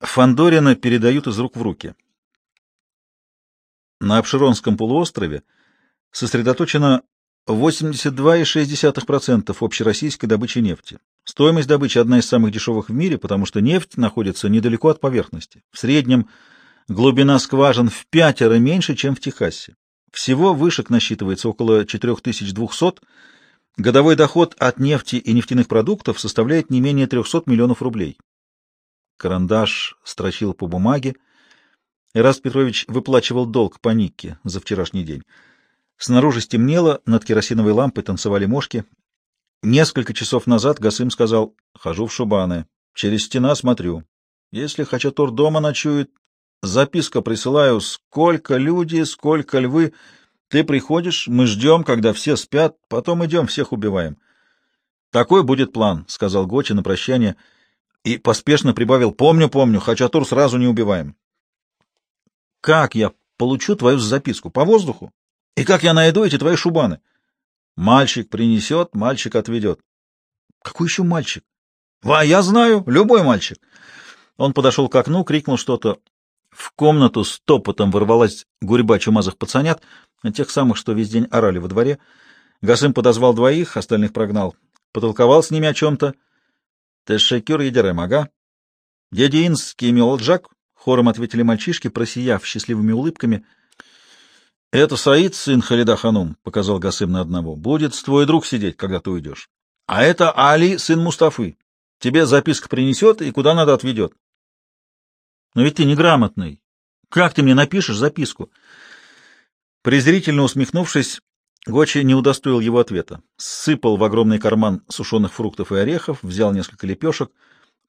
Фандорина передают из рук в руки. На Обширонском полуострове сосредоточено 82,6% общероссийской добычи нефти. Стоимость добычи одна из самых дешевых в мире, потому что нефть находится недалеко от поверхности. В среднем глубина скважин в пятеро меньше, чем в Техасе. Всего вышек насчитывается около 4200. Годовой доход от нефти и нефтяных продуктов составляет не менее 300 миллионов рублей. Карандаш строчил по бумаге. Эраст Петрович выплачивал долг по Никке за вчерашний день. Снаружи стемнело, над керосиновой лампой танцевали мошки. Несколько часов назад Гасым сказал, хожу в Шубаны, через стена смотрю. Если Хачатур дома ночует, записка присылаю, сколько люди, сколько львы. Ты приходишь, мы ждем, когда все спят, потом идем, всех убиваем. Такой будет план, — сказал Гочи на прощание, — и поспешно прибавил «Помню, помню, Хачатур сразу не убиваем». «Как я получу твою записку? По воздуху? И как я найду эти твои шубаны?» «Мальчик принесет, мальчик отведет». «Какой еще мальчик?» «А я знаю, любой мальчик». Он подошел к окну, крикнул что-то. В комнату с топотом ворвалась гурьба чумазых пацанят, тех самых, что весь день орали во дворе. Гасым подозвал двоих, остальных прогнал. Потолковал с ними о чем-то. Тешекюр едерем, ага. Дядя Инский Мелджак, хором ответили мальчишки, просияв счастливыми улыбками. — Это Саид, сын Халида Ханум, — показал Гасым на одного. — Будет твой друг сидеть, когда ты уйдешь. — А это Али, сын Мустафы. Тебе записка принесет и куда надо отведет. — Но ведь ты неграмотный. Как ты мне напишешь записку? Презрительно усмехнувшись, Гочи не удостоил его ответа. Сыпал в огромный карман сушеных фруктов и орехов, взял несколько лепешек.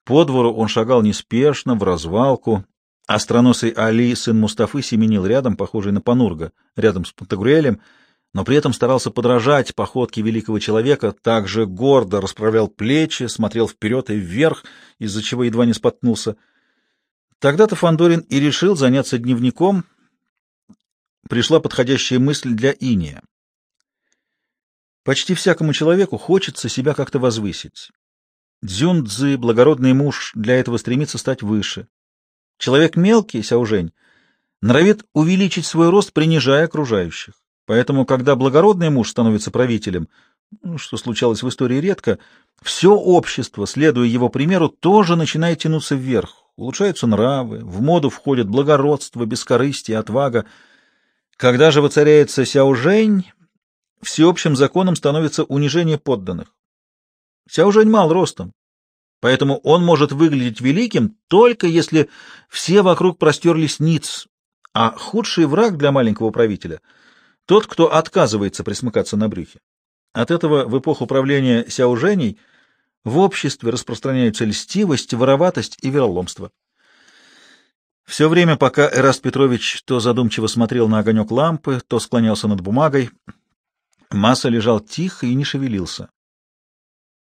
По двору он шагал неспешно, в развалку. Остроносый Али, сын Мустафы, семенил рядом, похожий на Панурга, рядом с Пантагруэлем, но при этом старался подражать походке великого человека, также гордо расправлял плечи, смотрел вперед и вверх, из-за чего едва не споткнулся. Тогда-то Фандорин и решил заняться дневником. Пришла подходящая мысль для Иния. Почти всякому человеку хочется себя как-то возвысить. Дзюнцзы, благородный муж, для этого стремится стать выше. Человек мелкий, Сяужень, норовит увеличить свой рост, принижая окружающих. Поэтому, когда благородный муж становится правителем, ну, что случалось в истории редко, все общество, следуя его примеру, тоже начинает тянуться вверх. Улучшаются нравы, в моду входят благородство, бескорыстие, отвага. Когда же воцаряется Сяожень, всеобщим законом становится унижение подданных. Уже мал ростом, поэтому он может выглядеть великим только если все вокруг простерлись ниц, а худший враг для маленького правителя — тот, кто отказывается присмыкаться на брюхе. От этого в эпоху правления Сяоженей в обществе распространяются льстивость, вороватость и вероломство. Все время, пока Эраст Петрович то задумчиво смотрел на огонек лампы, то склонялся над бумагой, Масса лежал тихо и не шевелился.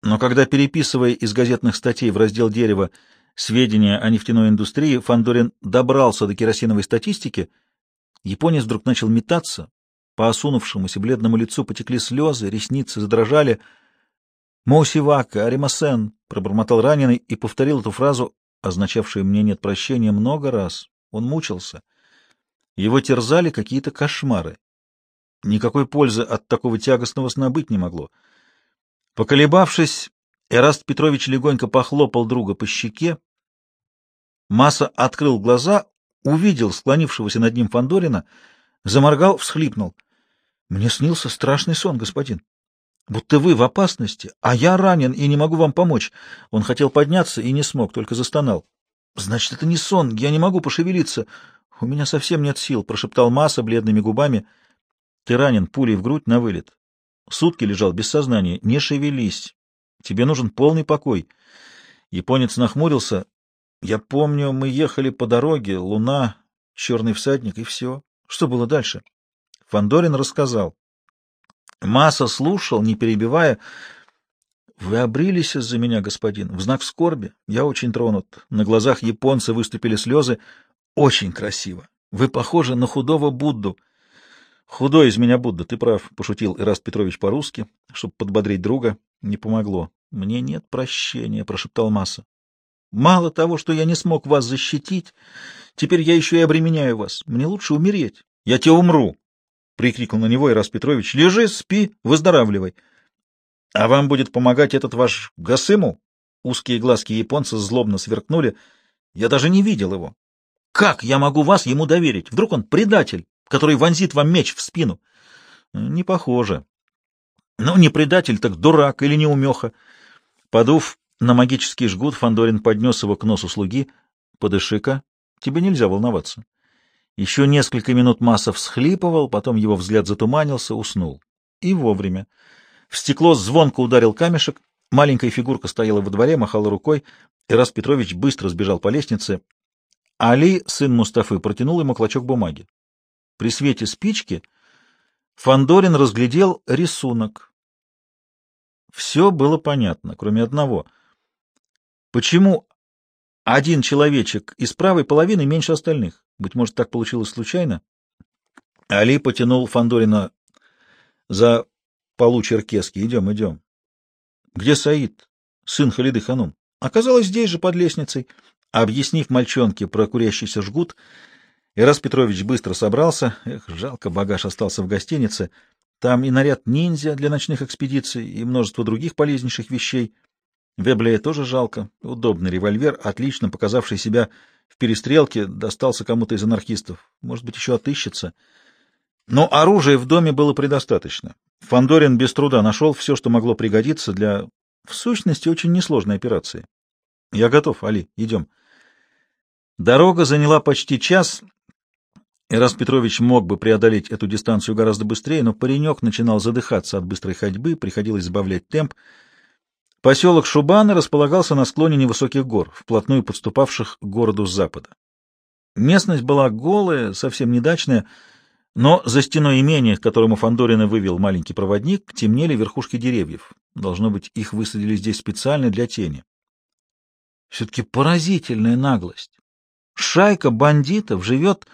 Но когда, переписывая из газетных статей в раздел дерева сведения о нефтяной индустрии, Фандорин добрался до керосиновой статистики, японец вдруг начал метаться, по осунувшемуся бледному лицу потекли слезы, ресницы задрожали. «Моусивака, Аримасен!» — пробормотал раненый и повторил эту фразу, означавшую «мне нет прощения» много раз. Он мучился. Его терзали какие-то кошмары. Никакой пользы от такого тягостного сна быть не могло. Поколебавшись, Эраст Петрович легонько похлопал друга по щеке. Масса открыл глаза, увидел склонившегося над ним Фандорина, заморгал, всхлипнул. — Мне снился страшный сон, господин. Будто вы в опасности, а я ранен и не могу вам помочь. Он хотел подняться и не смог, только застонал. — Значит, это не сон, я не могу пошевелиться. У меня совсем нет сил, — прошептал Масса бледными губами. — ты ранен пулей в грудь на вылет. Сутки лежал без сознания. Не шевелись. Тебе нужен полный покой. Японец нахмурился. Я помню, мы ехали по дороге, луна, черный всадник и все. Что было дальше? Фандорин рассказал. Масса слушал, не перебивая. Вы обрились из-за меня, господин, в знак скорби. Я очень тронут. На глазах японца выступили слезы. Очень красиво. Вы похожи на худого Будду. Худой из меня Будда, ты прав, — пошутил Ираст Петрович по-русски, чтобы подбодрить друга. Не помогло. — Мне нет прощения, — прошептал Масса. Мало того, что я не смог вас защитить, теперь я еще и обременяю вас. Мне лучше умереть. Я тебе умру, — прикрикнул на него Ирас Петрович. — Лежи, спи, выздоравливай. — А вам будет помогать этот ваш Гасыму? Узкие глазки японца злобно сверкнули. Я даже не видел его. Как я могу вас ему доверить? Вдруг он предатель, который вонзит вам меч в спину? Не похоже. Ну, не предатель, так дурак или неумеха. Подув на магический жгут, Фандорин поднес его к носу слуги. Подыши-ка, тебе нельзя волноваться. Еще несколько минут Масса всхлипывал, потом его взгляд затуманился, уснул. И вовремя. В стекло звонко ударил камешек, маленькая фигурка стояла во дворе, махала рукой, и раз Петрович быстро сбежал по лестнице. Али, сын Мустафы, протянул ему клочок бумаги. При свете спички Фандорин разглядел рисунок. Все было понятно, кроме одного. Почему один человечек из правой половины меньше остальных? Быть может, так получилось случайно? Али потянул Фандорина за полу черкески. Идем, идем. Где Саид, сын Халиды Ханум? Оказалось, здесь же, под лестницей. Объяснив мальчонке про курящийся жгут, Ирас Петрович быстро собрался. Эх, жалко, багаж остался в гостинице. Там и наряд ниндзя для ночных экспедиций, и множество других полезнейших вещей. Веблея тоже жалко. Удобный револьвер, отлично показавший себя в перестрелке, достался кому-то из анархистов. Может быть, еще отыщется. Но оружия в доме было предостаточно. Фандорин без труда нашел все, что могло пригодиться для, в сущности, очень несложной операции. Я готов, Али, идем. Дорога заняла почти час. Ирас Петрович мог бы преодолеть эту дистанцию гораздо быстрее, но паренек начинал задыхаться от быстрой ходьбы, приходилось сбавлять темп. Поселок Шубаны располагался на склоне невысоких гор, вплотную подступавших к городу с запада. Местность была голая, совсем недачная, но за стеной имения, к которому Фандорина вывел маленький проводник, темнели верхушки деревьев. Должно быть, их высадили здесь специально для тени. Все-таки поразительная наглость. Шайка бандитов живет,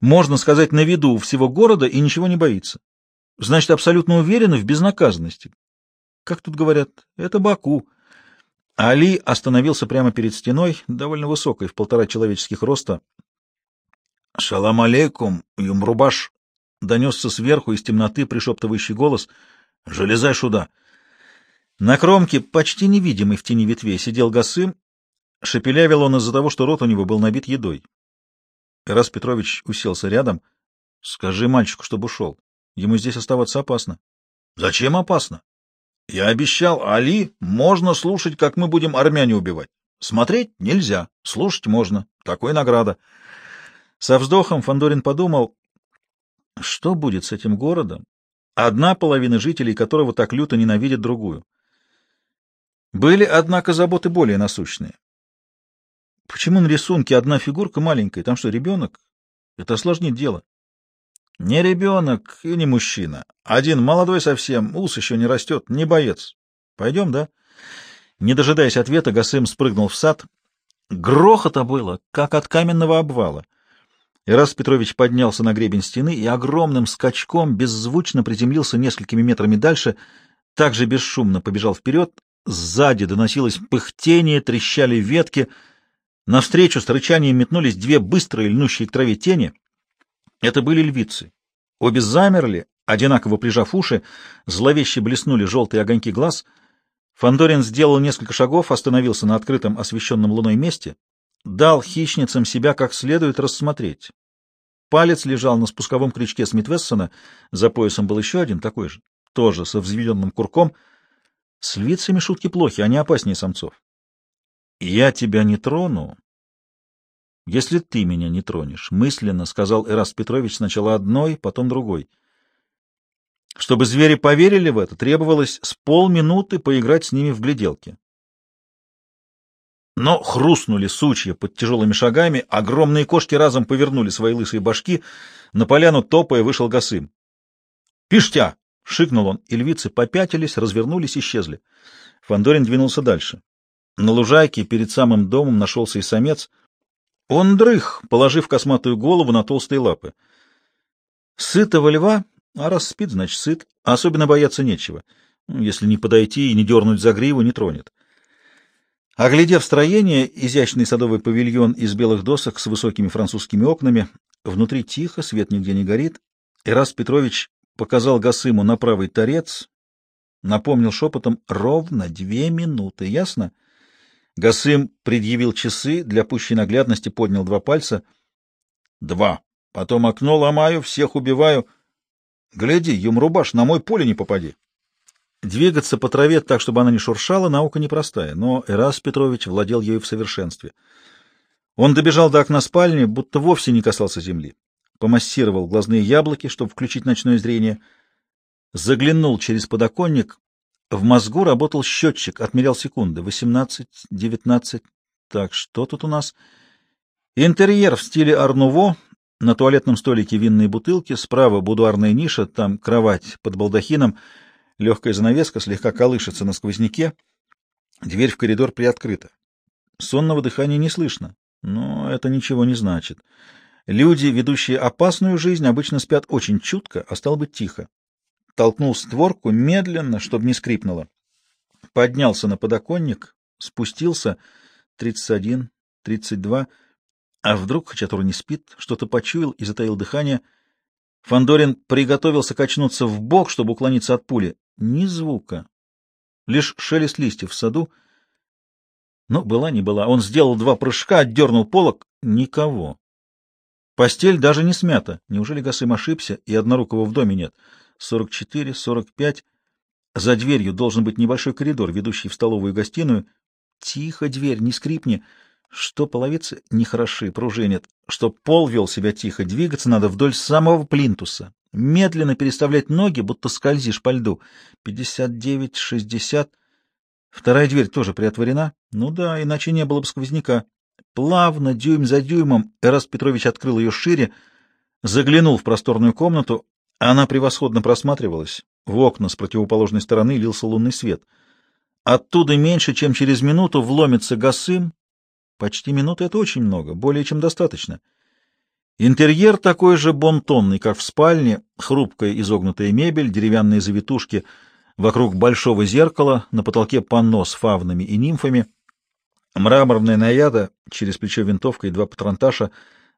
можно сказать, на виду у всего города и ничего не боится. Значит, абсолютно уверены в безнаказанности. Как тут говорят, это Баку. Али остановился прямо перед стеной, довольно высокой, в полтора человеческих роста. — Шалам алейкум, юмрубаш! — донесся сверху из темноты пришептывающий голос. — Железай сюда! На кромке, почти невидимый в тени ветвей, сидел Гасым Шепелявил он из-за того, что рот у него был набит едой. Ирас Петрович уселся рядом. — Скажи мальчику, чтобы ушел. Ему здесь оставаться опасно. — Зачем опасно? — Я обещал Али, можно слушать, как мы будем армяне убивать. Смотреть нельзя, слушать можно. Такой награда. Со вздохом Фандорин подумал, что будет с этим городом, одна половина жителей которого так люто ненавидит другую. Были, однако, заботы более насущные. Почему на рисунке одна фигурка маленькая? Там что, ребенок? Это осложнит дело. Не ребенок и не мужчина. Один молодой совсем, ус еще не растет, не боец. Пойдем, да? Не дожидаясь ответа, Гасым спрыгнул в сад. Грохота было, как от каменного обвала. Ирас Петрович поднялся на гребень стены и огромным скачком беззвучно приземлился несколькими метрами дальше, также бесшумно побежал вперед. Сзади доносилось пыхтение, трещали ветки — Навстречу с рычанием метнулись две быстрые льнущие к траве тени. Это были львицы. Обе замерли, одинаково прижав уши, зловеще блеснули желтые огоньки глаз. Фандорин сделал несколько шагов, остановился на открытом освещенном луной месте, дал хищницам себя как следует рассмотреть. Палец лежал на спусковом крючке Смитвессона, за поясом был еще один такой же, тоже со взведенным курком. С львицами шутки плохи, они опаснее самцов. «Я тебя не трону, если ты меня не тронешь», — мысленно сказал Эраст Петрович сначала одной, потом другой. Чтобы звери поверили в это, требовалось с полминуты поиграть с ними в гляделки. Но хрустнули сучья под тяжелыми шагами, огромные кошки разом повернули свои лысые башки, на поляну топая вышел Гасым. «Пиштя!» — шикнул он, и львицы попятились, развернулись, исчезли. Фандорин двинулся дальше. На лужайке перед самым домом нашелся и самец. Он дрых, положив косматую голову на толстые лапы. Сытого льва, а раз спит, значит сыт, особенно бояться нечего. Если не подойти и не дернуть за гриву, не тронет. Оглядев строение, изящный садовый павильон из белых досок с высокими французскими окнами, внутри тихо, свет нигде не горит, Ирас Петрович показал Гасыму на правый торец, напомнил шепотом ровно две минуты, ясно? Гасым предъявил часы, для пущей наглядности поднял два пальца. Два. Потом окно ломаю, всех убиваю. Гляди, юмрубаш, на мой поле не попади. Двигаться по траве так, чтобы она не шуршала, наука непростая, но Эрас Петрович владел ею в совершенстве. Он добежал до окна спальни, будто вовсе не касался земли. Помассировал глазные яблоки, чтобы включить ночное зрение. Заглянул через подоконник. В мозгу работал счетчик, отмерял секунды. Восемнадцать, девятнадцать. Так, что тут у нас? Интерьер в стиле Арнуво. На туалетном столике винные бутылки, справа будуарная ниша, там кровать под балдахином — Легкая занавеска слегка колышется на сквозняке. Дверь в коридор приоткрыта. Сонного дыхания не слышно, но это ничего не значит. Люди, ведущие опасную жизнь, обычно спят очень чутко, а стало быть тихо. Толкнул створку медленно, чтобы не скрипнуло. Поднялся на подоконник, спустился. Тридцать один, тридцать два. А вдруг Хачатур не спит, что-то почуял и затаил дыхание. Фандорин приготовился качнуться в бок, чтобы уклониться от пули. Ни звука. Лишь шелест листьев в саду. Но была не была. Он сделал два прыжка, отдернул полок. Никого. Постель даже не смята. Неужели Гасым ошибся, и однорукого в доме нет? Сорок четыре, сорок пять. За дверью должен быть небольшой коридор, ведущий в столовую и гостиную. Тихо, дверь, не скрипни. Что половицы нехороши, пружинят. Что пол вел себя тихо, двигаться надо вдоль самого плинтуса медленно переставлять ноги, будто скользишь по льду. Пятьдесят девять, шестьдесят. Вторая дверь тоже приотворена. Ну да, иначе не было бы сквозняка. Плавно, дюйм за дюймом, Эраст Петрович открыл ее шире, заглянул в просторную комнату. Она превосходно просматривалась. В окна с противоположной стороны лился лунный свет. Оттуда меньше, чем через минуту, вломится Гасым. Почти минута — это очень много, более чем достаточно. Интерьер такой же бонтонный, как в спальне, хрупкая изогнутая мебель, деревянные завитушки вокруг большого зеркала, на потолке панно с фавнами и нимфами, мраморная наяда, через плечо винтовка и два патронташа,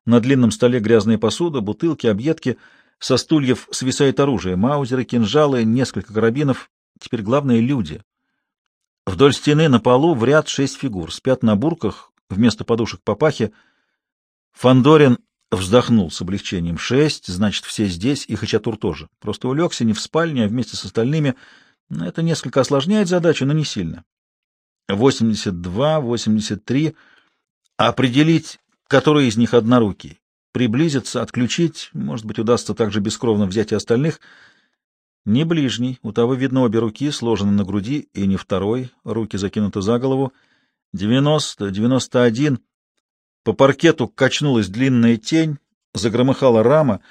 на длинном столе грязная посуда, бутылки, объедки, со стульев свисает оружие, маузеры, кинжалы, несколько карабинов, теперь главное — люди. Вдоль стены на полу в ряд шесть фигур, спят на бурках, вместо подушек папахи. Фандорин Вздохнул с облегчением. Шесть, значит, все здесь, и Хачатур тоже. Просто улегся не в спальне, а вместе с остальными. Это несколько осложняет задачу, но не сильно. Восемьдесят два, восемьдесят три. Определить, который из них однорукий. Приблизиться, отключить, может быть, удастся также бескровно взять и остальных. Не ближний, у того видно обе руки, сложены на груди, и не второй, руки закинуты за голову. Девяносто, девяносто один. По паркету качнулась длинная тень, загромыхала рама.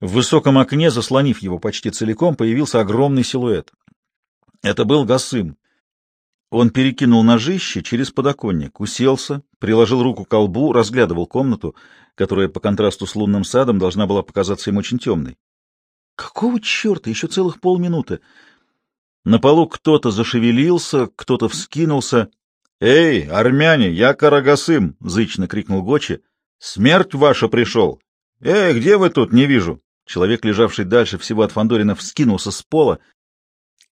В высоком окне, заслонив его почти целиком, появился огромный силуэт. Это был Гасым. Он перекинул ножище через подоконник, уселся, приложил руку к колбу, разглядывал комнату, которая по контрасту с лунным садом должна была показаться им очень темной. Какого черта? Еще целых полминуты. На полу кто-то зашевелился, кто-то вскинулся. «Эй, армяне, я Карагасым!» — зычно крикнул Гочи. «Смерть ваша пришел! Эй, где вы тут? Не вижу!» Человек, лежавший дальше всего от Фандорина, вскинулся с пола,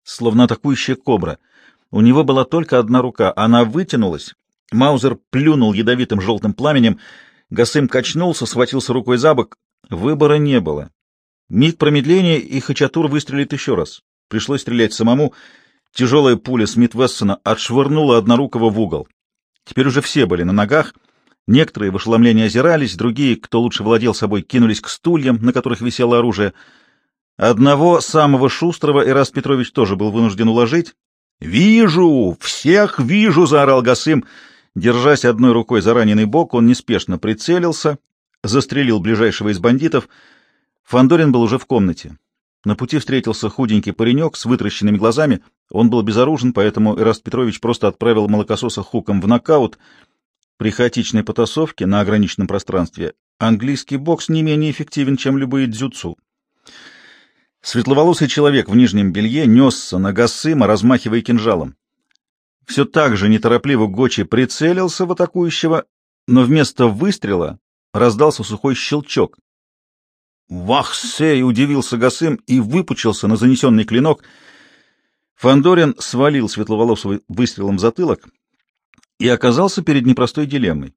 словно атакующая кобра. У него была только одна рука, она вытянулась. Маузер плюнул ядовитым желтым пламенем. Гасым качнулся, схватился рукой за бок. Выбора не было. Миг промедления, и Хачатур выстрелит еще раз. Пришлось стрелять самому. Тяжелая пуля Смит Вессона отшвырнула однорукого в угол. Теперь уже все были на ногах. Некоторые в ошеломлении озирались, другие, кто лучше владел собой, кинулись к стульям, на которых висело оружие. Одного, самого шустрого, Ирас Петрович тоже был вынужден уложить. «Вижу! Всех вижу!» — заорал Гасым. Держась одной рукой за раненый бок, он неспешно прицелился, застрелил ближайшего из бандитов. Фандорин был уже в комнате. На пути встретился худенький паренек с вытращенными глазами. Он был безоружен, поэтому Ираст Петрович просто отправил молокососа хуком в нокаут. При хаотичной потасовке на ограниченном пространстве английский бокс не менее эффективен, чем любые дзюцу. Светловолосый человек в нижнем белье несся на Гассыма, размахивая кинжалом. Все так же неторопливо Гочи прицелился в атакующего, но вместо выстрела раздался сухой щелчок. «Вахсей!» — удивился Гасым и выпучился на занесенный клинок. Фандорин свалил светловолосого выстрелом в затылок и оказался перед непростой дилеммой.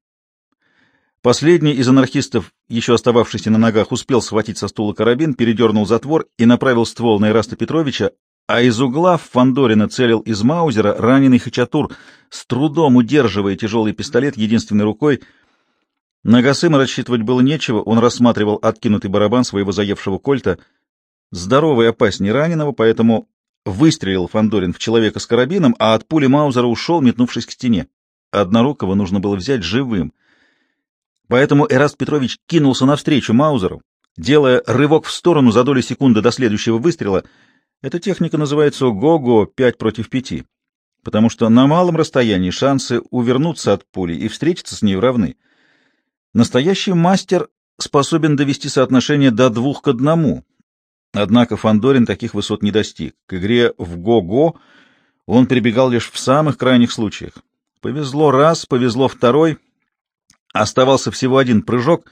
Последний из анархистов, еще остававшийся на ногах, успел схватить со стула карабин, передернул затвор и направил ствол на Ираста Петровича, а из угла в Фандорина целил из Маузера раненый Хачатур, с трудом удерживая тяжелый пистолет единственной рукой. На Гасыма рассчитывать было нечего, он рассматривал откинутый барабан своего заевшего кольта. Здоровый опаснее раненого, поэтому выстрелил Фандорин в человека с карабином, а от пули Маузера ушел, метнувшись к стене. Однорукого нужно было взять живым — Поэтому Эраст Петрович кинулся навстречу Маузеру, делая рывок в сторону за долю секунды до следующего выстрела. Эта техника называется «го-го» 5 против 5, потому что на малом расстоянии шансы увернуться от пули и встретиться с ней равны. Настоящий мастер способен довести соотношение до двух к одному, однако Фандорин таких высот не достиг. К игре в «го-го» он прибегал лишь в самых крайних случаях. Повезло раз, повезло второй — Оставался всего один прыжок,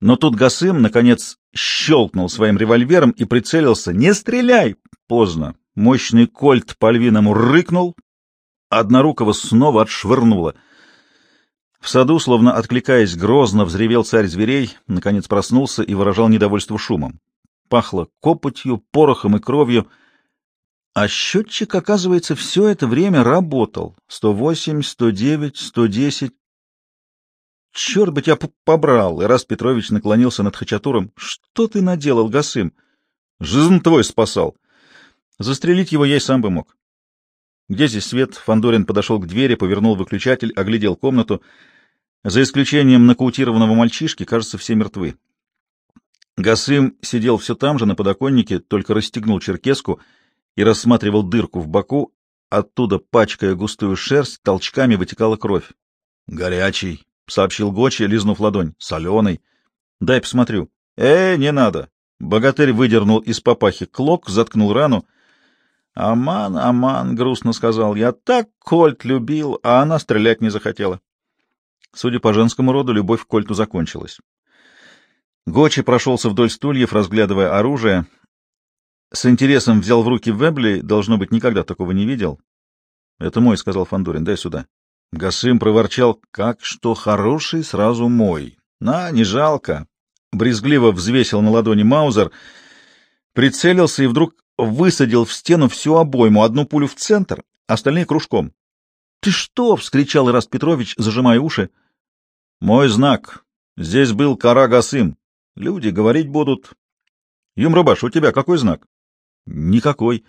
но тут Гасым, наконец, щелкнул своим револьвером и прицелился. «Не стреляй!» Поздно. Мощный кольт по-львиному рыкнул, однорукого снова отшвырнуло. В саду, словно откликаясь, грозно взревел царь зверей, наконец проснулся и выражал недовольство шумом. Пахло копотью, порохом и кровью, а счетчик, оказывается, все это время работал. Сто восемь, сто девять, сто десять. Черт бы тебя побрал! И раз Петрович наклонился над Хачатуром. Что ты наделал, Гасым? Жизнь твой спасал. Застрелить его я и сам бы мог. Где здесь свет? Фандорин подошел к двери, повернул выключатель, оглядел комнату. За исключением нокаутированного мальчишки, кажется, все мертвы. Гасым сидел все там же, на подоконнике, только расстегнул черкеску и рассматривал дырку в боку. Оттуда, пачкая густую шерсть, толчками вытекала кровь. «Горячий!» — сообщил Гочи, лизнув ладонь. — Соленый. — Дай посмотрю. — Э, не надо. Богатырь выдернул из папахи клок, заткнул рану. — Аман, Аман, — грустно сказал, — я так Кольт любил, а она стрелять не захотела. Судя по женскому роду, любовь к Кольту закончилась. Гочи прошелся вдоль стульев, разглядывая оружие. С интересом взял в руки Вебли, должно быть, никогда такого не видел. — Это мой, — сказал Фандорин, — дай сюда. Гасым проворчал, как что хороший, сразу мой. На, не жалко. Брезгливо взвесил на ладони Маузер, прицелился и вдруг высадил в стену всю обойму, одну пулю в центр, остальные кружком. — Ты что? — вскричал Ираст Петрович, зажимая уши. — Мой знак. Здесь был Кара Гасым. Люди говорить будут. — Юмрабаш, у тебя какой знак? — Никакой.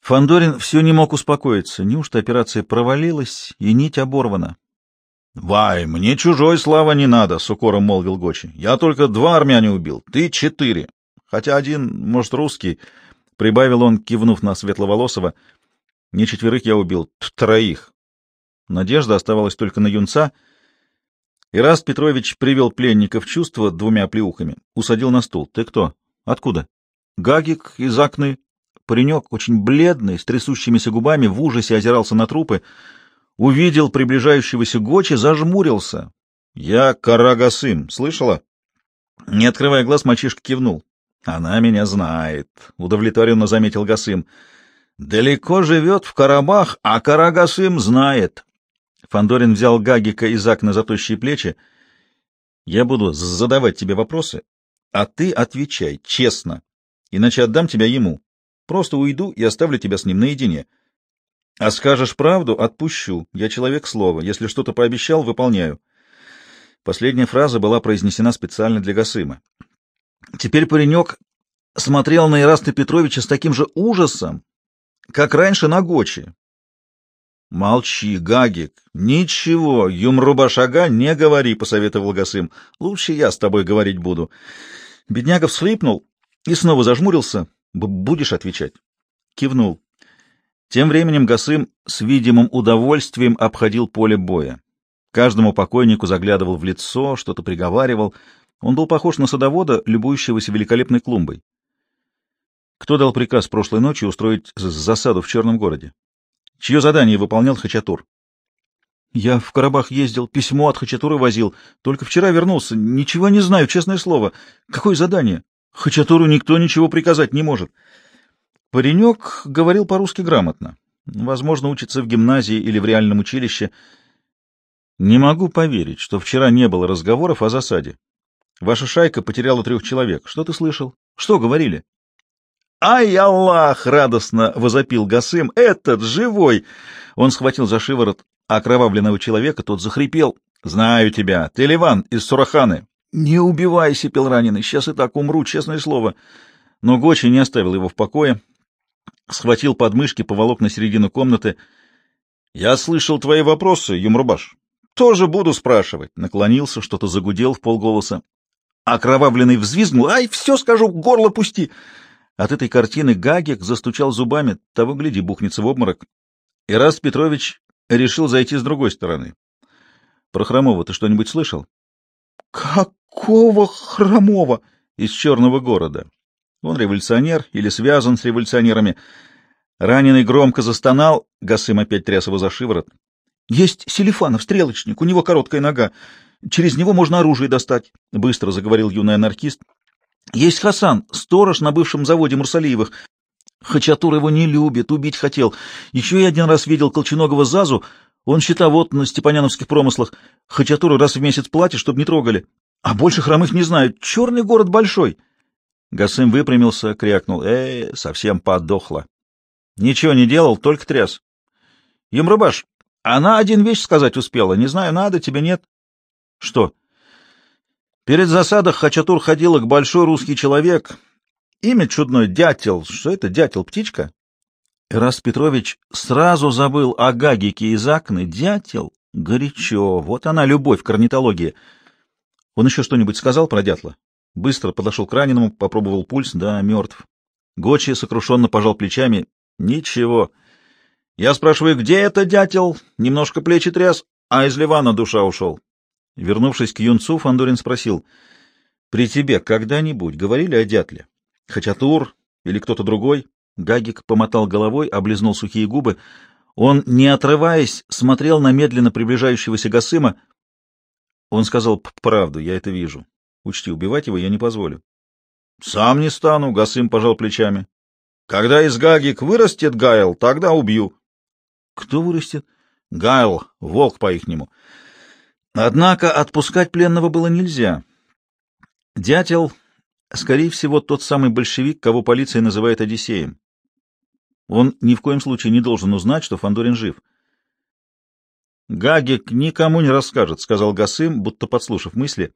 Фандорин все не мог успокоиться. Неужто операция провалилась и нить оборвана? — Вай, мне чужой слава не надо, — с укором молвил Гочи. — Я только два армяне убил, ты четыре. Хотя один, может, русский, — прибавил он, кивнув на Светловолосого. — Не четверых я убил, троих. Надежда оставалась только на юнца. И раз Петрович привел пленника в чувство двумя плеухами, усадил на стул. — Ты кто? Откуда? — Гагик из Акны, Паренек, очень бледный, с трясущимися губами, в ужасе озирался на трупы, увидел приближающегося Гочи, зажмурился. — Я Карагасым, слышала? Не открывая глаз, мальчишка кивнул. — Она меня знает, — удовлетворенно заметил Гасым. — Далеко живет в Карабах, а Карагасым знает. Фандорин взял Гагика из окна за тощие плечи. — Я буду задавать тебе вопросы, а ты отвечай честно, иначе отдам тебя ему. Просто уйду и оставлю тебя с ним наедине. А скажешь правду — отпущу. Я человек слова. Если что-то пообещал, выполняю. Последняя фраза была произнесена специально для Гасыма. Теперь паренек смотрел на Ираста Петровича с таким же ужасом, как раньше на Гочи. «Молчи, Гагик, ничего, юмруба шага не говори», — посоветовал Гасым. «Лучше я с тобой говорить буду». Бедняга всхлипнул и снова зажмурился. Будешь отвечать? Кивнул. Тем временем Гасым с видимым удовольствием обходил поле боя. Каждому покойнику заглядывал в лицо, что-то приговаривал. Он был похож на садовода, любующегося великолепной клумбой. Кто дал приказ прошлой ночью устроить засаду в Черном городе? Чье задание выполнял Хачатур? Я в Карабах ездил, письмо от Хачатура возил. Только вчера вернулся. Ничего не знаю, честное слово. Какое задание? Хачатуру никто ничего приказать не может. Паренек говорил по-русски грамотно. Возможно, учится в гимназии или в реальном училище. Не могу поверить, что вчера не было разговоров о засаде. Ваша шайка потеряла трех человек. Что ты слышал? Что говорили? «Ай, Аллах!» — радостно возопил Гасым. «Этот живой!» Он схватил за шиворот окровавленного человека, тот захрипел. «Знаю тебя. Ты Ливан из Сураханы». «Не убивайся, пел раненый. Сейчас и так умру, честное слово». Но Гочи не оставил его в покое. Схватил подмышки, поволок на середину комнаты. «Я слышал твои вопросы, Юмрубаш. Тоже буду спрашивать». Наклонился, что-то загудел в полголоса. Окровавленный взвизгнул. «Ай, все скажу, горло пусти!» От этой картины Гагик застучал зубами, того, гляди, бухнется в обморок. Ираст Петрович решил зайти с другой стороны. Про Хромова ты что-нибудь слышал? — Какого Хромова? — Из черного города. Он революционер или связан с революционерами. Раненый громко застонал, Гасым опять тряс его за шиворот. — Есть Селифанов, стрелочник, у него короткая нога. Через него можно оружие достать, — быстро заговорил юный анархист. — Есть Хасан, сторож на бывшем заводе Мурсалиевых. Хачатур его не любит, убить хотел. Еще я один раз видел Колченогова Зазу, он счетовод на степаняновских промыслах. Хачатуру раз в месяц платит, чтобы не трогали. А больше хромых не знаю. Черный город большой. Гасым выпрямился, крякнул. Э, совсем подохла. Ничего не делал, только тряс. Юмрубаш, она один вещь сказать успела. Не знаю, надо, тебе нет. Что? Перед засадой Хачатур ходила к большой русский человек, Имя чудное — Дятел. Что это, Дятел, птичка? Ирас Петрович сразу забыл о Гагике из Акны. Дятел? Горячо. Вот она, любовь к орнитологии. Он еще что-нибудь сказал про дятла? Быстро подошел к раненому, попробовал пульс. Да, мертв. Гочи сокрушенно пожал плечами. Ничего. Я спрашиваю, где это дятел? Немножко плечи тряс, а из Ливана душа ушел. Вернувшись к юнцу, Фандорин спросил. При тебе когда-нибудь говорили о дятле? Хачатур или кто-то другой? Гагик помотал головой, облизнул сухие губы. Он, не отрываясь, смотрел на медленно приближающегося Гасыма. Он сказал правду, я это вижу. Учти, убивать его я не позволю. — Сам не стану, — Гасым пожал плечами. — Когда из Гагик вырастет Гайл, тогда убью. — Кто вырастет? — Гайл, волк по-ихнему. Однако отпускать пленного было нельзя. Дятел Скорее всего, тот самый большевик, кого полиция называет Одиссеем. Он ни в коем случае не должен узнать, что Фандорин жив. «Гагик никому не расскажет», — сказал Гасым, будто подслушав мысли.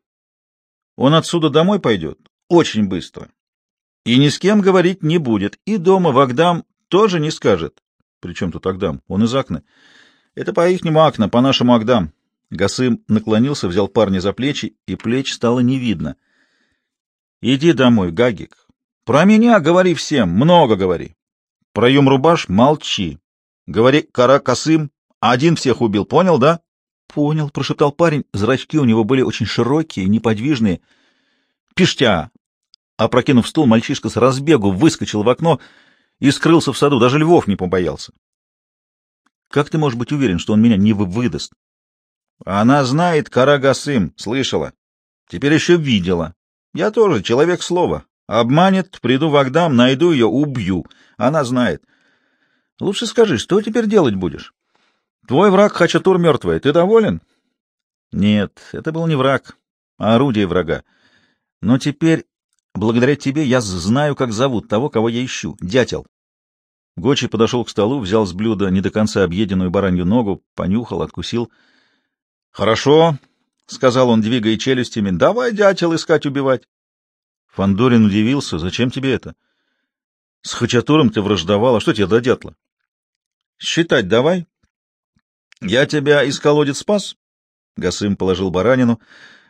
«Он отсюда домой пойдет очень быстро. И ни с кем говорить не будет. И дома в Агдам тоже не скажет. Причем тут Агдам? Он из Акна. Это по-ихнему Акна, по-нашему Агдам». Гасым наклонился, взял парня за плечи, и плеч стало не видно — Иди домой, Гагик. Про меня говори всем, много говори. Про Юмрубаш молчи. Говори Кара Касым, один всех убил, понял, да? Понял, прошептал парень. Зрачки у него были очень широкие, неподвижные. Пиштя! Опрокинув стул, мальчишка с разбегу выскочил в окно и скрылся в саду, даже львов не побоялся. Как ты можешь быть уверен, что он меня не выдаст? Она знает Карагасым, слышала. Теперь еще видела. Я тоже человек слова. Обманет, приду в Агдам, найду ее, убью. Она знает. Лучше скажи, что теперь делать будешь? Твой враг Хачатур мертвый. Ты доволен? Нет, это был не враг, а орудие врага. Но теперь, благодаря тебе, я знаю, как зовут того, кого я ищу. Дятел. Гочи подошел к столу, взял с блюда не до конца объеденную баранью ногу, понюхал, откусил. — Хорошо, — сказал он, двигая челюстями. — Давай, дятел, искать убивать. Фандорин удивился. — Зачем тебе это? — С Хачатуром ты враждовал. А что тебе до дятла? — Считать давай. — Я тебя из колодец спас? Гасым положил баранину,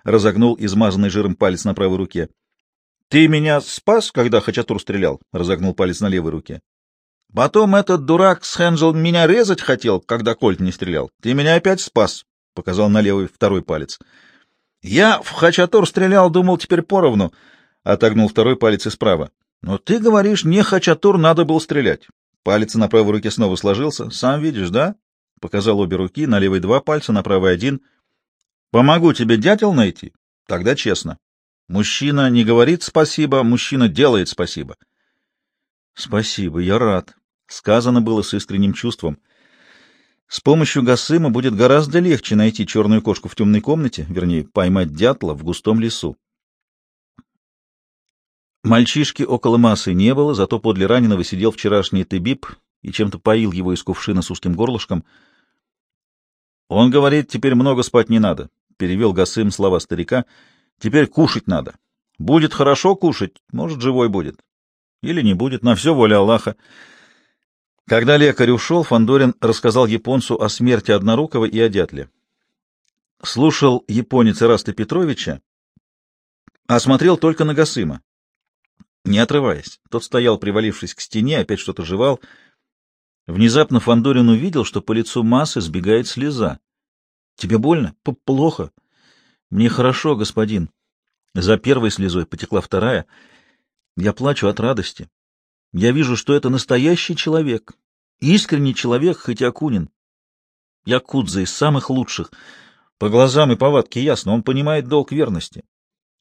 разогнул измазанный жиром палец на правой руке. — Ты меня спас, когда Хачатур стрелял? — разогнул палец на левой руке. — Потом этот дурак Схенджел меня резать хотел, когда Кольт не стрелял. Ты меня опять спас показал на левый второй палец. Я в Хачатур стрелял, думал, теперь поровну, отогнул второй палец и справа. Но ты говоришь, не Хачатур надо было стрелять. Палец на правой руке снова сложился. Сам видишь, да? Показал обе руки, на левой два пальца, на правой один. Помогу тебе дятел найти? Тогда честно. Мужчина не говорит спасибо, мужчина делает спасибо. Спасибо, я рад. Сказано было с искренним чувством. С помощью Гасыма будет гораздо легче найти черную кошку в темной комнате, вернее, поймать дятла в густом лесу. Мальчишки около массы не было, зато подле раненого сидел вчерашний Тебип и чем-то поил его из кувшина с узким горлышком. «Он говорит, теперь много спать не надо», — перевел Гасым слова старика. «Теперь кушать надо. Будет хорошо кушать, может, живой будет. Или не будет, на все воля Аллаха». Когда лекарь ушел, Фандорин рассказал японцу о смерти Однорукого и о дятле. Слушал японец Ираста Петровича, а смотрел только на Гасыма не отрываясь. Тот стоял, привалившись к стене, опять что-то жевал. Внезапно Фандорин увидел, что по лицу массы сбегает слеза. — Тебе больно? П Плохо. — Мне хорошо, господин. За первой слезой потекла вторая. Я плачу от радости. Я вижу, что это настоящий человек. Искренний человек, хоть и Акунин. Якудза из самых лучших. По глазам и повадке ясно, он понимает долг верности.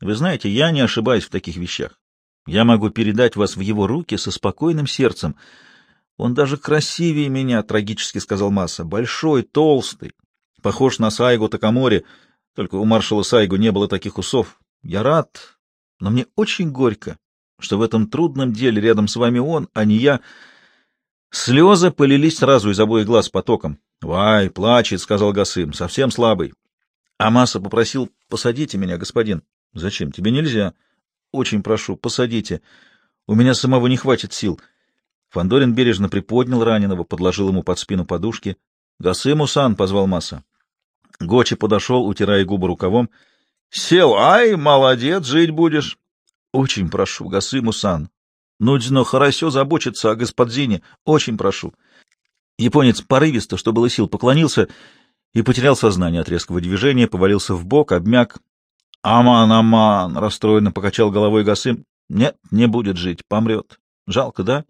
Вы знаете, я не ошибаюсь в таких вещах. Я могу передать вас в его руки со спокойным сердцем. Он даже красивее меня, — трагически сказал Масса. Большой, толстый, похож на Сайгу Такамори, только у маршала Сайгу не было таких усов. Я рад, но мне очень горько, что в этом трудном деле рядом с вами он, а не я. Слезы полились сразу из обоих глаз потоком. — Вай, плачет, — сказал Гасым, — совсем слабый. А Масса попросил, — посадите меня, господин. — Зачем? Тебе нельзя. — очень прошу, посадите. У меня самого не хватит сил. Фандорин бережно приподнял раненого, подложил ему под спину подушки. — Гасыму-сан! — позвал Маса. Гочи подошел, утирая губы рукавом. — Сел, ай, молодец, жить будешь. — Очень прошу, Гасыму-сан. Нудзино хорошо заботится о господине. Очень прошу. Японец порывисто, что было сил, поклонился и потерял сознание от резкого движения, повалился в бок, обмяк, «Аман, Аман!» — расстроенно покачал головой Гасым. «Нет, не будет жить, помрет. Жалко, да?»